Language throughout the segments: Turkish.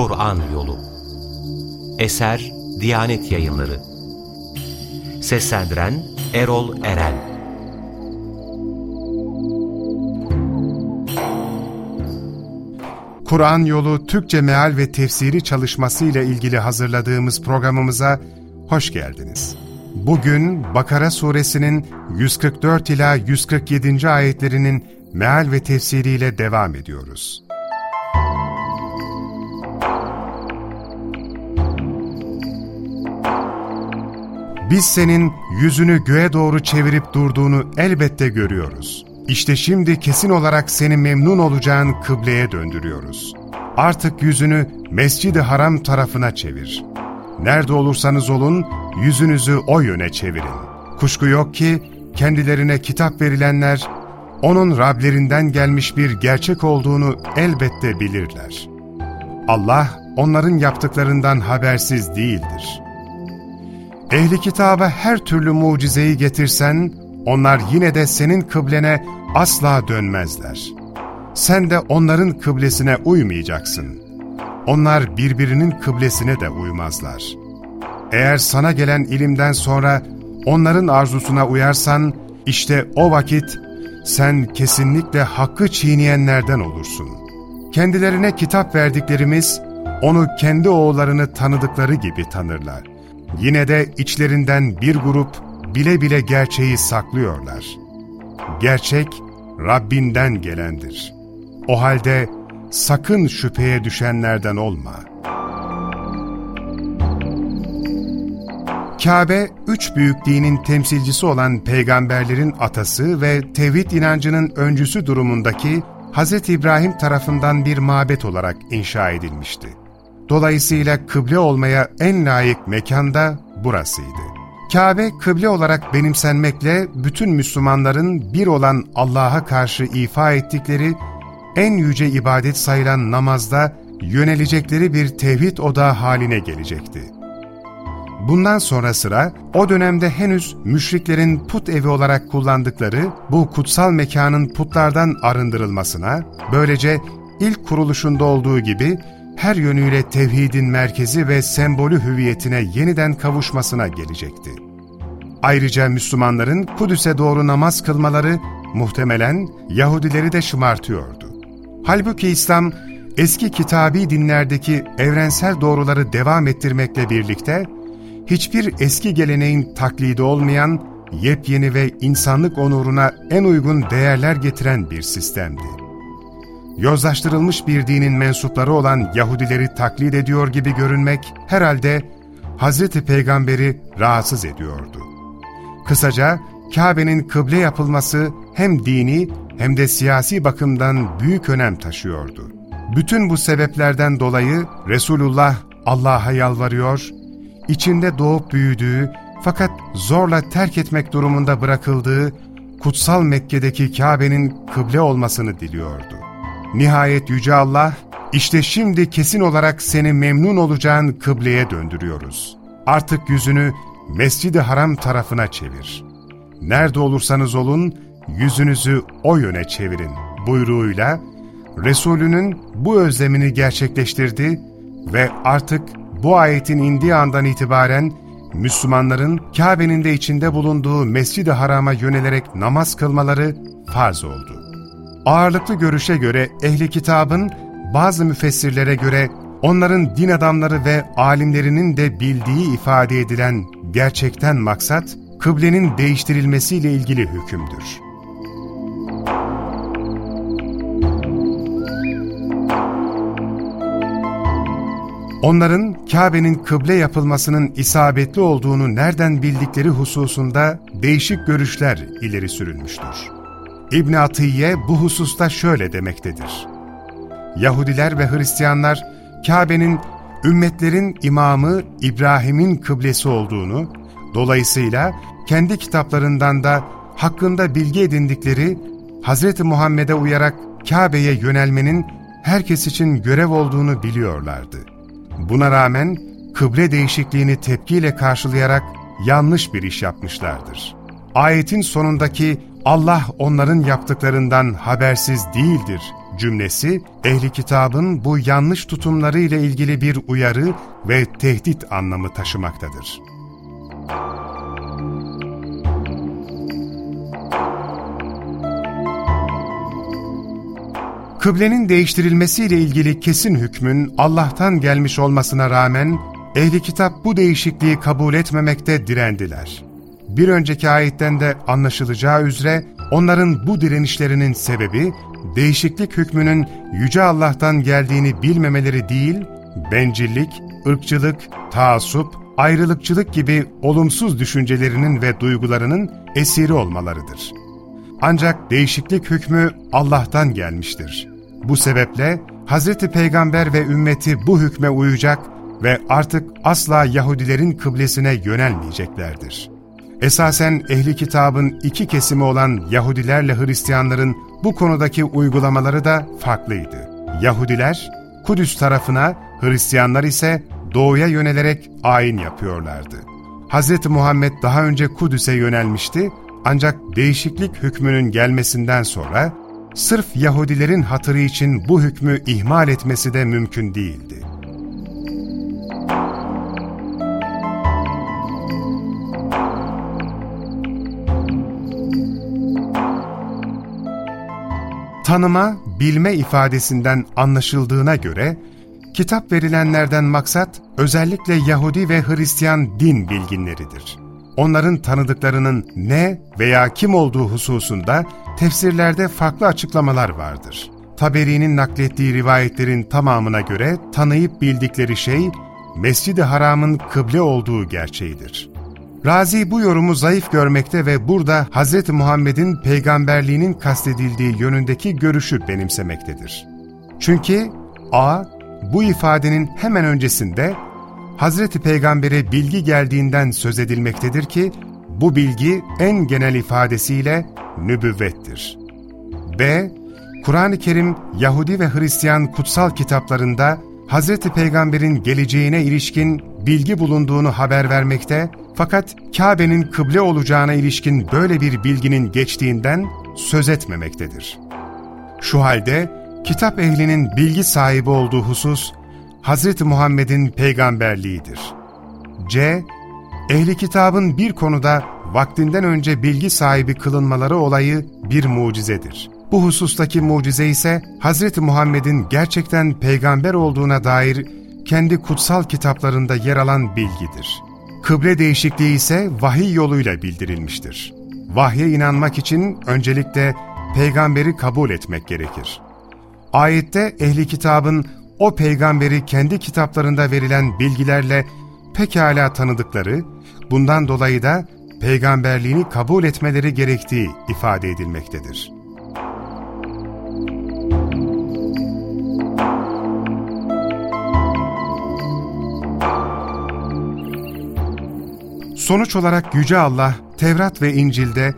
Kur'an Yolu Eser Diyanet Yayınları Seslendiren Erol Eren Kur'an Yolu Türkçe Meal ve Tefsiri çalışması ile ilgili hazırladığımız programımıza hoş geldiniz. Bugün Bakara suresinin 144 ila 147. ayetlerinin meal ve tefsiriyle devam ediyoruz. Biz senin yüzünü göğe doğru çevirip durduğunu elbette görüyoruz. İşte şimdi kesin olarak seni memnun olacağın kıbleye döndürüyoruz. Artık yüzünü Mescid-i Haram tarafına çevir. Nerede olursanız olun, yüzünüzü o yöne çevirin. Kuşku yok ki, kendilerine kitap verilenler, onun Rablerinden gelmiş bir gerçek olduğunu elbette bilirler. Allah, onların yaptıklarından habersiz değildir. Ehli kitaba her türlü mucizeyi getirsen, onlar yine de senin kıblene asla dönmezler. Sen de onların kıblesine uymayacaksın. Onlar birbirinin kıblesine de uymazlar. Eğer sana gelen ilimden sonra onların arzusuna uyarsan, işte o vakit sen kesinlikle hakkı çiğneyenlerden olursun. Kendilerine kitap verdiklerimiz, onu kendi oğullarını tanıdıkları gibi tanırlar. Yine de içlerinden bir grup bile bile gerçeği saklıyorlar. Gerçek Rabbinden gelendir. O halde sakın şüpheye düşenlerden olma. Kabe, üç büyük dinin temsilcisi olan peygamberlerin atası ve tevhid inancının öncüsü durumundaki Hz. İbrahim tarafından bir mabet olarak inşa edilmişti. Dolayısıyla kıble olmaya en layık mekan da burasıydı. Kabe, kıble olarak benimsenmekle bütün Müslümanların bir olan Allah'a karşı ifa ettikleri en yüce ibadet sayılan namazda yönelecekleri bir tevhid odağı haline gelecekti. Bundan sonra sıra o dönemde henüz müşriklerin put evi olarak kullandıkları bu kutsal mekanın putlardan arındırılmasına, böylece ilk kuruluşunda olduğu gibi her yönüyle tevhidin merkezi ve sembolü hüviyetine yeniden kavuşmasına gelecekti. Ayrıca Müslümanların Kudüs'e doğru namaz kılmaları muhtemelen Yahudileri de şımartıyordu. Halbuki İslam, eski kitabi dinlerdeki evrensel doğruları devam ettirmekle birlikte, hiçbir eski geleneğin taklidi olmayan, yepyeni ve insanlık onuruna en uygun değerler getiren bir sistemdi. Yozlaştırılmış bir dinin mensupları olan Yahudileri taklit ediyor gibi görünmek herhalde Hazreti Peygamber'i rahatsız ediyordu. Kısaca Kabe'nin kıble yapılması hem dini hem de siyasi bakımdan büyük önem taşıyordu. Bütün bu sebeplerden dolayı Resulullah Allah'a yalvarıyor, içinde doğup büyüdüğü fakat zorla terk etmek durumunda bırakıldığı kutsal Mekke'deki Kabe'nin kıble olmasını diliyordu. Nihayet Yüce Allah, işte şimdi kesin olarak seni memnun olacağın kıbleye döndürüyoruz. Artık yüzünü Mescid-i Haram tarafına çevir. Nerede olursanız olun, yüzünüzü o yöne çevirin buyruğuyla, Resulünün bu özlemini gerçekleştirdi ve artık bu ayetin indiği andan itibaren Müslümanların Kabe'nin de içinde bulunduğu Mescid-i Haram'a yönelerek namaz kılmaları farz oldu. Ağırlıklı görüşe göre ehli kitabın bazı müfessirlere göre onların din adamları ve alimlerinin de bildiği ifade edilen gerçekten maksat, kıblenin değiştirilmesiyle ilgili hükümdür. Onların Kabe'nin kıble yapılmasının isabetli olduğunu nereden bildikleri hususunda değişik görüşler ileri sürülmüştür. İbn Atiyye bu hususta şöyle demektedir. Yahudiler ve Hristiyanlar Kabe'nin ümmetlerin imamı İbrahim'in kıblesi olduğunu, dolayısıyla kendi kitaplarından da hakkında bilgi edindikleri Hz. Muhammed'e uyarak Kabe'ye yönelmenin herkes için görev olduğunu biliyorlardı. Buna rağmen kıble değişikliğini tepkiyle karşılayarak yanlış bir iş yapmışlardır. Ayetin sonundaki Allah onların yaptıklarından habersiz değildir cümlesi, ehli kitabın bu yanlış tutumları ile ilgili bir uyarı ve tehdit anlamı taşımaktadır. Kıblenin değiştirilmesiyle ilgili kesin hükmün Allah'tan gelmiş olmasına rağmen ehli kitap bu değişikliği kabul etmemekte direndiler. Bir önceki ayetten de anlaşılacağı üzere onların bu direnişlerinin sebebi değişiklik hükmünün Yüce Allah'tan geldiğini bilmemeleri değil, bencillik, ırkçılık, taassup, ayrılıkçılık gibi olumsuz düşüncelerinin ve duygularının esiri olmalarıdır. Ancak değişiklik hükmü Allah'tan gelmiştir. Bu sebeple Hz. Peygamber ve ümmeti bu hükme uyacak ve artık asla Yahudilerin kıblesine yönelmeyeceklerdir. Esasen ehli kitabın iki kesimi olan Yahudilerle Hristiyanların bu konudaki uygulamaları da farklıydı. Yahudiler Kudüs tarafına, Hristiyanlar ise doğuya yönelerek ayin yapıyorlardı. Hz. Muhammed daha önce Kudüs'e yönelmişti ancak değişiklik hükmünün gelmesinden sonra sırf Yahudilerin hatırı için bu hükmü ihmal etmesi de mümkün değildi. Tanıma, bilme ifadesinden anlaşıldığına göre, kitap verilenlerden maksat özellikle Yahudi ve Hristiyan din bilginleridir. Onların tanıdıklarının ne veya kim olduğu hususunda tefsirlerde farklı açıklamalar vardır. Taberi'nin naklettiği rivayetlerin tamamına göre tanıyıp bildikleri şey, Mescid-i Haram'ın kıble olduğu gerçeğidir. Razi bu yorumu zayıf görmekte ve burada Hz. Muhammed'in peygamberliğinin kastedildiği yönündeki görüşü benimsemektedir. Çünkü a. Bu ifadenin hemen öncesinde Hz. Peygamber'e bilgi geldiğinden söz edilmektedir ki, bu bilgi en genel ifadesiyle nübüvvettir. B. Kur'an-ı Kerim, Yahudi ve Hristiyan kutsal kitaplarında Hz. Peygamber'in geleceğine ilişkin bilgi bulunduğunu haber vermekte fakat Kabe'nin kıble olacağına ilişkin böyle bir bilginin geçtiğinden söz etmemektedir. Şu halde kitap ehlinin bilgi sahibi olduğu husus Hz. Muhammed'in peygamberliğidir. C. Ehli kitabın bir konuda vaktinden önce bilgi sahibi kılınmaları olayı bir mucizedir. Bu husustaki mucize ise Hz. Muhammed'in gerçekten peygamber olduğuna dair kendi kutsal kitaplarında yer alan bilgidir. Kıble değişikliği ise vahiy yoluyla bildirilmiştir. Vahye inanmak için öncelikle peygamberi kabul etmek gerekir. Ayette ehli kitabın o peygamberi kendi kitaplarında verilen bilgilerle pekala tanıdıkları, bundan dolayı da peygamberliğini kabul etmeleri gerektiği ifade edilmektedir. Sonuç olarak Yüce Allah, Tevrat ve İncil'de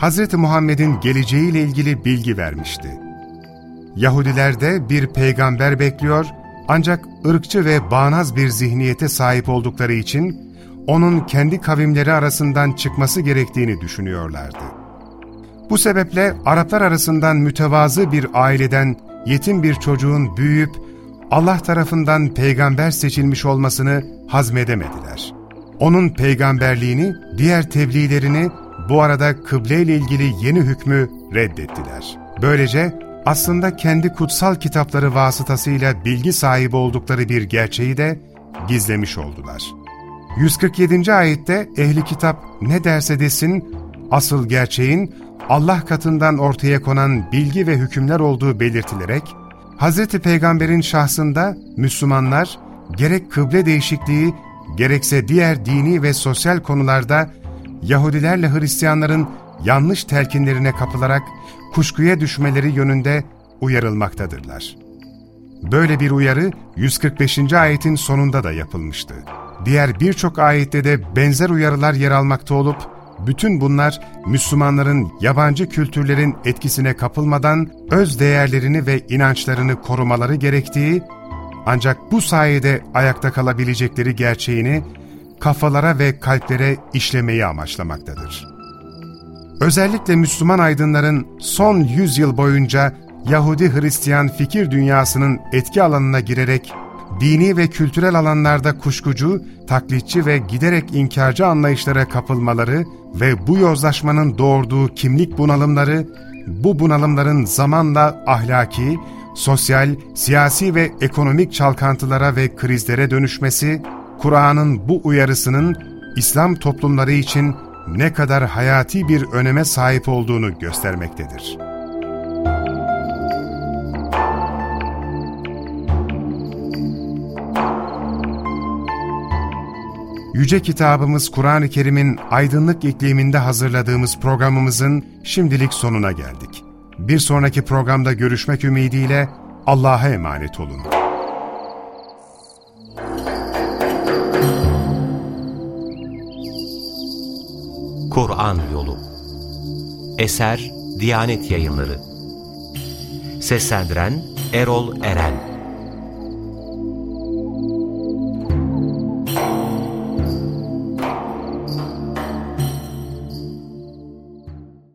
Hz. Muhammed'in geleceğiyle ilgili bilgi vermişti. Yahudiler de bir peygamber bekliyor ancak ırkçı ve bağnaz bir zihniyete sahip oldukları için onun kendi kavimleri arasından çıkması gerektiğini düşünüyorlardı. Bu sebeple Araplar arasından mütevazı bir aileden yetim bir çocuğun büyüyüp Allah tarafından peygamber seçilmiş olmasını hazmedemediler. Onun peygamberliğini, diğer tebliğlerini, bu arada kıble ile ilgili yeni hükmü reddettiler. Böylece aslında kendi kutsal kitapları vasıtasıyla bilgi sahibi oldukları bir gerçeği de gizlemiş oldular. 147. ayette ehli kitap ne derse desin, asıl gerçeğin Allah katından ortaya konan bilgi ve hükümler olduğu belirtilerek, Hz. Peygamber'in şahsında Müslümanlar gerek kıble değişikliği gerekse diğer dini ve sosyal konularda Yahudilerle Hristiyanların yanlış telkinlerine kapılarak kuşkuya düşmeleri yönünde uyarılmaktadırlar. Böyle bir uyarı 145. ayetin sonunda da yapılmıştı. Diğer birçok ayette de benzer uyarılar yer almakta olup, bütün bunlar Müslümanların yabancı kültürlerin etkisine kapılmadan öz değerlerini ve inançlarını korumaları gerektiği ancak bu sayede ayakta kalabilecekleri gerçeğini kafalara ve kalplere işlemeyi amaçlamaktadır. Özellikle Müslüman aydınların son 100 yıl boyunca Yahudi-Hristiyan fikir dünyasının etki alanına girerek dini ve kültürel alanlarda kuşkucu, taklitçi ve giderek inkarcı anlayışlara kapılmaları ve bu yozlaşmanın doğurduğu kimlik bunalımları, bu bunalımların zamanla ahlaki, sosyal, siyasi ve ekonomik çalkantılara ve krizlere dönüşmesi, Kur'an'ın bu uyarısının İslam toplumları için ne kadar hayati bir öneme sahip olduğunu göstermektedir. Yüce kitabımız Kur'an-ı Kerim'in aydınlık ikliminde hazırladığımız programımızın şimdilik sonuna geldik. Bir sonraki programda görüşmek ümidiyle Allah'a emanet olun. Kur'an Yolu. Eser Diyanet Yayınları. Seslendiren Erol Eren